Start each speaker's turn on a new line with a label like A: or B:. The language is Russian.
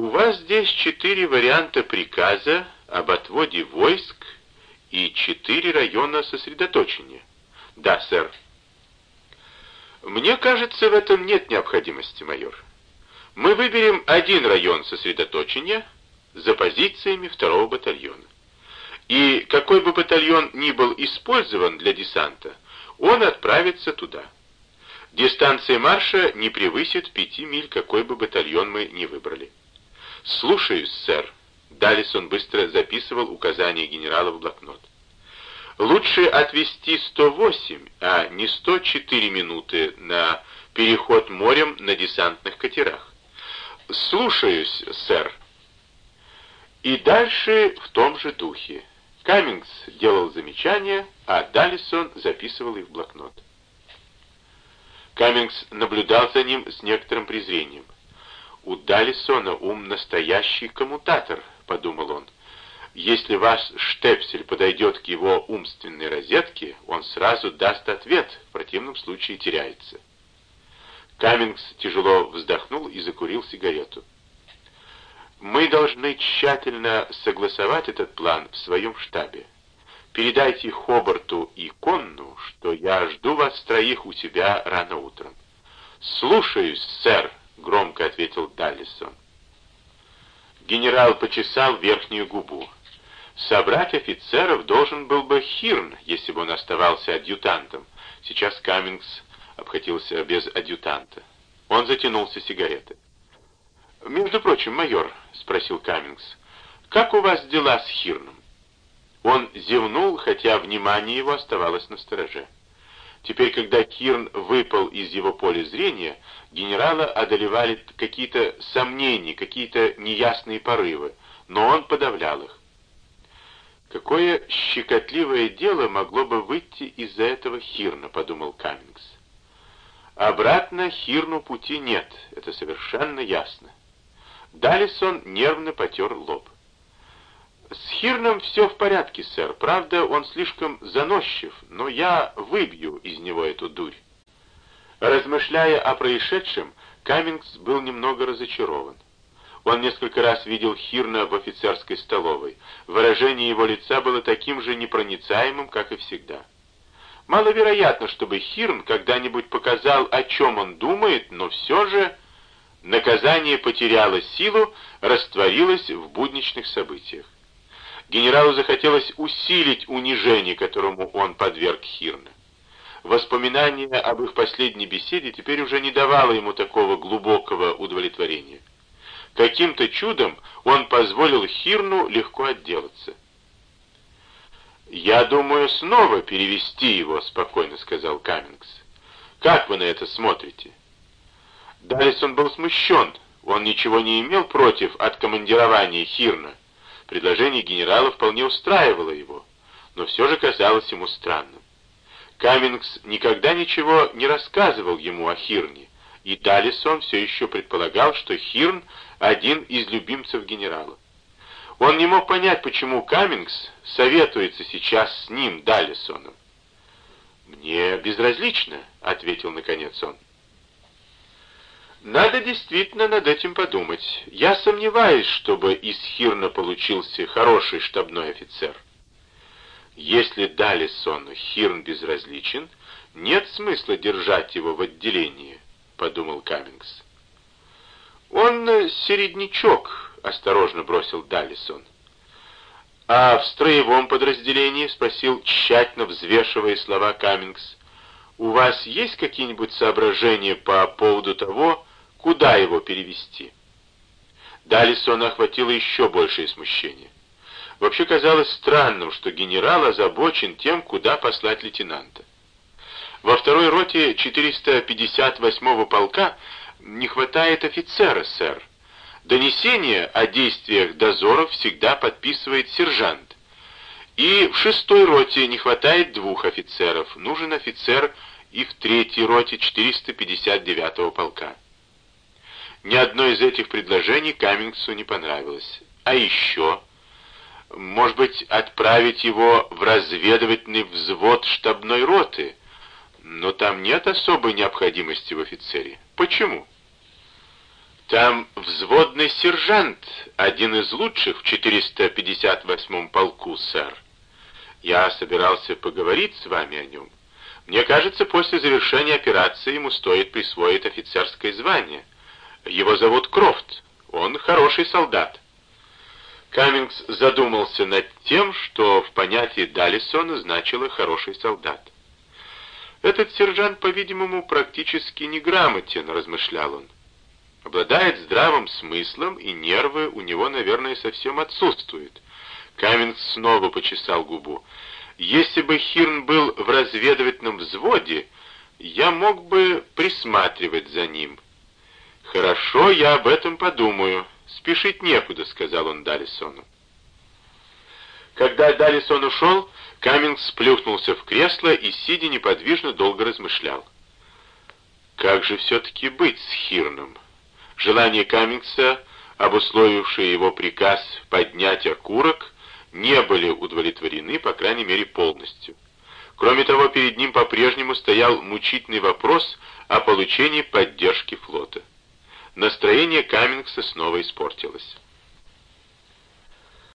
A: У вас здесь четыре варианта приказа об отводе войск и четыре района сосредоточения. Да, сэр. Мне кажется, в этом нет необходимости, майор. Мы выберем один район сосредоточения за позициями второго батальона. И какой бы батальон ни был использован для десанта, он отправится туда. Дистанция марша не превысит пяти миль, какой бы батальон мы ни выбрали. «Слушаюсь, сэр», — Далисон быстро записывал указания генерала в блокнот. «Лучше отвести 108, а не 104 минуты на переход морем на десантных катерах». «Слушаюсь, сэр». И дальше в том же духе. Каммингс делал замечания, а Далисон записывал их в блокнот. Каммингс наблюдал за ним с некоторым презрением. «У Далисона ум настоящий коммутатор», — подумал он. «Если ваш штепсель подойдет к его умственной розетке, он сразу даст ответ, в противном случае теряется». Каммингс тяжело вздохнул и закурил сигарету. «Мы должны тщательно согласовать этот план в своем штабе. Передайте Хобарту и Конну, что я жду вас троих у себя рано утром». «Слушаюсь, сэр», громко ответил Даллисон. Генерал почесал верхнюю губу. Собрать офицеров должен был бы Хирн, если бы он оставался адъютантом. Сейчас Каммингс обходился без адъютанта. Он затянулся сигаретой. «Между прочим, майор», — спросил Каммингс, — «как у вас дела с Хирном?» Он зевнул, хотя внимание его оставалось на стороже. Теперь, когда Кирн выпал из его поля зрения, генерала одолевали какие-то сомнения, какие-то неясные порывы, но он подавлял их. «Какое щекотливое дело могло бы выйти из-за этого Хирна», — подумал Каммингс. Обратно Хирну пути нет, это совершенно ясно. Далисон нервно потер лоб. «С Хирном все в порядке, сэр. Правда, он слишком заносчив, но я выбью из него эту дурь». Размышляя о происшедшем, Каммингс был немного разочарован. Он несколько раз видел Хирна в офицерской столовой. Выражение его лица было таким же непроницаемым, как и всегда. Маловероятно, чтобы Хирн когда-нибудь показал, о чем он думает, но все же наказание потеряло силу, растворилось в будничных событиях. Генералу захотелось усилить унижение, которому он подверг Хирна. Воспоминание об их последней беседе теперь уже не давало ему такого глубокого удовлетворения. Каким-то чудом он позволил Хирну легко отделаться. «Я думаю снова перевести его», — спокойно сказал Каммингс. «Как вы на это смотрите?» Далисон был смущен. Он ничего не имел против откомандирования Хирна. Предложение генерала вполне устраивало его, но все же казалось ему странным. Каммингс никогда ничего не рассказывал ему о Хирне, и Далисон все еще предполагал, что Хирн — один из любимцев генерала. Он не мог понять, почему Каммингс советуется сейчас с ним, Далисоном. «Мне безразлично», — ответил наконец он. Надо действительно над этим подумать. Я сомневаюсь, чтобы из Хирна получился хороший штабной офицер. Если Далисону Хирн безразличен, нет смысла держать его в отделении, подумал Каммингс. Он середнячок, осторожно бросил Далисон. А в строевом подразделении, спросил, тщательно взвешивая слова Каммингс, у вас есть какие-нибудь соображения по поводу того, Куда его перевести? Далисона охватило еще большее смущение. Вообще казалось странным, что генерал озабочен тем, куда послать лейтенанта. Во второй роте 458-го полка не хватает офицера, сэр. Донесение о действиях дозоров всегда подписывает сержант. И в шестой роте не хватает двух офицеров. Нужен офицер и в третьей роте 459-го полка. Ни одно из этих предложений Каммингсу не понравилось. А еще, может быть, отправить его в разведывательный взвод штабной роты, но там нет особой необходимости в офицере. Почему? Там взводный сержант, один из лучших в 458-м полку, сэр. Я собирался поговорить с вами о нем. Мне кажется, после завершения операции ему стоит присвоить офицерское звание. Его зовут Крофт. Он хороший солдат. Каммингс задумался над тем, что в понятии Даллисона значило «хороший солдат». «Этот сержант, по-видимому, практически неграмотен», — размышлял он. «Обладает здравым смыслом, и нервы у него, наверное, совсем отсутствуют». Каммингс снова почесал губу. «Если бы Хирн был в разведывательном взводе, я мог бы присматривать за ним». «Хорошо, я об этом подумаю. Спешить некуда», — сказал он Далисону. Когда Далисон ушел, Каммингс плюхнулся в кресло и, сидя неподвижно, долго размышлял. Как же все-таки быть с Хирном? Желание Каммингса, обусловившее его приказ поднять окурок, не были удовлетворены, по крайней мере, полностью. Кроме того, перед ним по-прежнему стоял мучительный вопрос о получении поддержки флота. Настроение Каммингса снова испортилось.